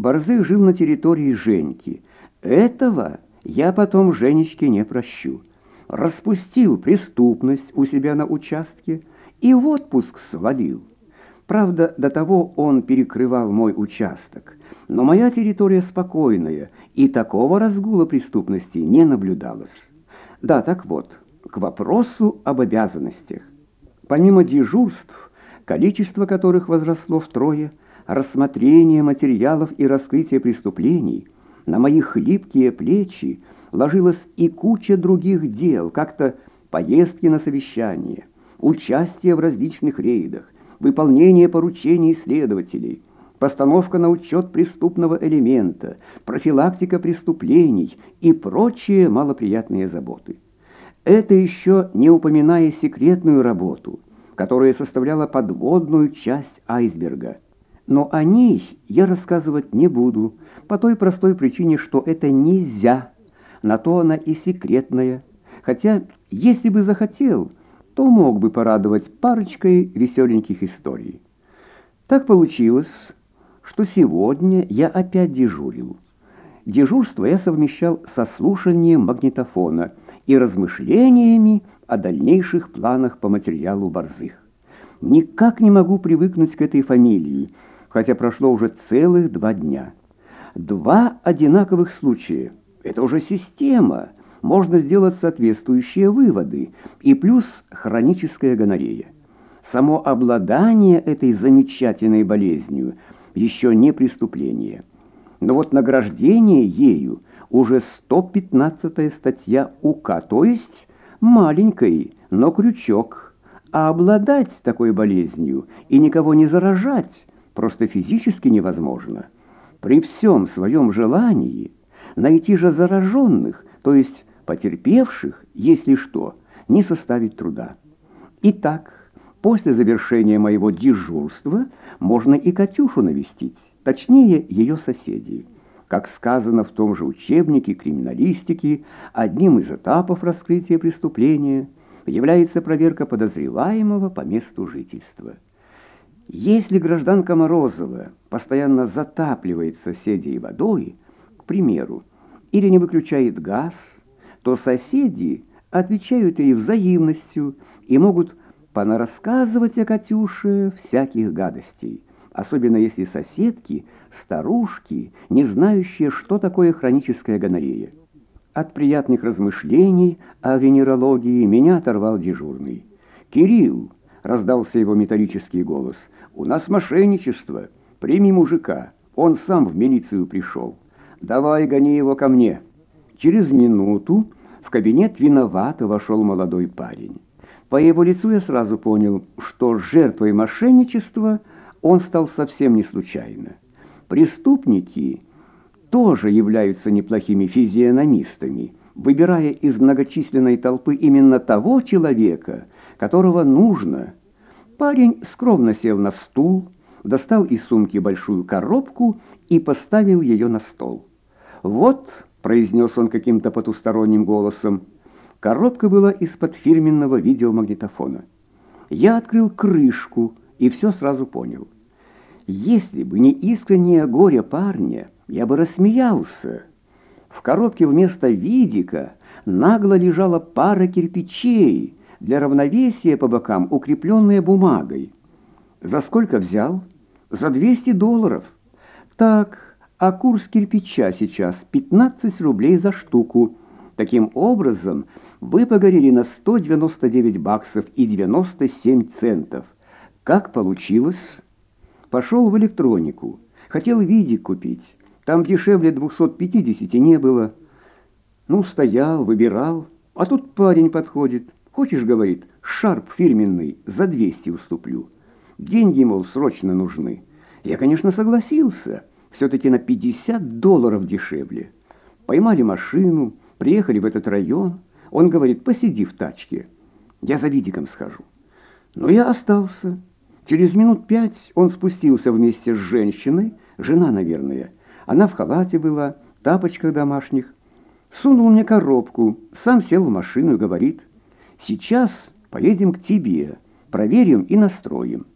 Борзых жил на территории Женьки. Этого я потом Женечке не прощу. Распустил преступность у себя на участке и в отпуск свалил. Правда, до того он перекрывал мой участок, но моя территория спокойная, и такого разгула преступности не наблюдалось. Да, так вот, к вопросу об обязанностях. Помимо дежурств, количество которых возросло втрое, рассмотрение материалов и раскрытие преступлений, на мои хлипкие плечи ложилась и куча других дел, как-то поездки на совещания, участие в различных рейдах, выполнение поручений следователей, постановка на учет преступного элемента, профилактика преступлений и прочие малоприятные заботы. Это еще не упоминая секретную работу, которая составляла подводную часть айсберга. Но о ней я рассказывать не буду, по той простой причине, что это нельзя. На то она и секретная. Хотя, если бы захотел, то мог бы порадовать парочкой веселеньких историй. Так получилось, что сегодня я опять дежурил. Дежурство я совмещал со слушанием магнитофона и размышлениями о дальнейших планах по материалу Борзых. Никак не могу привыкнуть к этой фамилии, хотя прошло уже целых два дня. Два одинаковых случая. Это уже система — можно сделать соответствующие выводы, и плюс хроническая гонорея. Само обладание этой замечательной болезнью еще не преступление. Но вот награждение ею уже 115 статья УК, то есть маленький, но крючок. А обладать такой болезнью и никого не заражать просто физически невозможно. При всем своем желании найти же зараженных, то есть потерпевших, если что, не составит труда. Итак, после завершения моего дежурства можно и Катюшу навестить, точнее, ее соседей. Как сказано в том же учебнике криминалистики, одним из этапов раскрытия преступления является проверка подозреваемого по месту жительства. Если гражданка Морозова постоянно затапливает соседей водой, к примеру, или не выключает газ, то соседи отвечают ей взаимностью и могут понарассказывать о Катюше всяких гадостей, особенно если соседки – старушки, не знающие, что такое хроническая гонорея. От приятных размышлений о венерологии меня оторвал дежурный. «Кирилл!» — раздался его металлический голос. «У нас мошенничество. Прими мужика. Он сам в милицию пришел. Давай гони его ко мне». Через минуту в кабинет виновато вошел молодой парень. По его лицу я сразу понял, что жертвой мошенничества он стал совсем не случайно. Преступники тоже являются неплохими физиономистами, выбирая из многочисленной толпы именно того человека, которого нужно. Парень скромно сел на стул, достал из сумки большую коробку и поставил ее на стол. «Вот», — произнес он каким-то потусторонним голосом. Коробка была из-под фирменного видеомагнитофона. Я открыл крышку и все сразу понял. Если бы не искреннее горе парня, я бы рассмеялся. В коробке вместо видика нагло лежала пара кирпичей, для равновесия по бокам укрепленная бумагой. За сколько взял? За 200 долларов. Так а курс кирпича сейчас 15 рублей за штуку. Таким образом, вы погорели на 199 баксов и 97 центов. Как получилось? Пошел в электронику. Хотел видик купить. Там дешевле 250 не было. Ну, стоял, выбирал. А тут парень подходит. Хочешь, говорит, шарп фирменный, за 200 уступлю. Деньги, мол, срочно нужны. Я, конечно, согласился все-таки на 50 долларов дешевле. Поймали машину, приехали в этот район. Он говорит, посиди в тачке, я за видиком схожу. Но я остался. Через минут пять он спустился вместе с женщиной, жена, наверное. Она в халате была, тапочках домашних. Сунул мне коробку, сам сел в машину и говорит, «Сейчас поедем к тебе, проверим и настроим».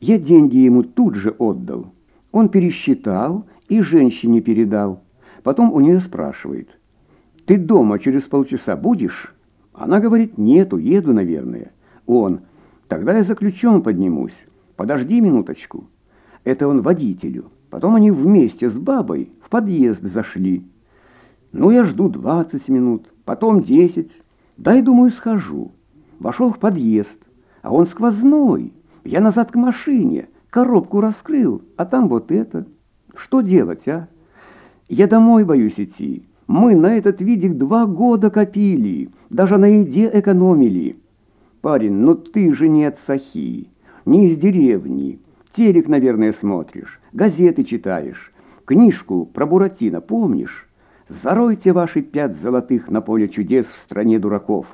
Я деньги ему тут же отдал. Он пересчитал и женщине передал. Потом у нее спрашивает, «Ты дома через полчаса будешь?» Она говорит, «Нету, еду, наверное». Он, «Тогда я за ключом поднимусь. Подожди минуточку». Это он водителю. Потом они вместе с бабой в подъезд зашли. Ну, я жду 20 минут, потом 10. Дай, думаю, схожу. Вошел в подъезд, а он сквозной. Я назад к машине, коробку раскрыл, а там вот это. Что делать, а? Я домой боюсь идти. Мы на этот видик два года копили, даже на еде экономили. Парень, ну ты же не от Сахи, не из деревни. Телек, наверное, смотришь, газеты читаешь, книжку про Буратино помнишь? Заройте ваши пять золотых на поле чудес в стране дураков.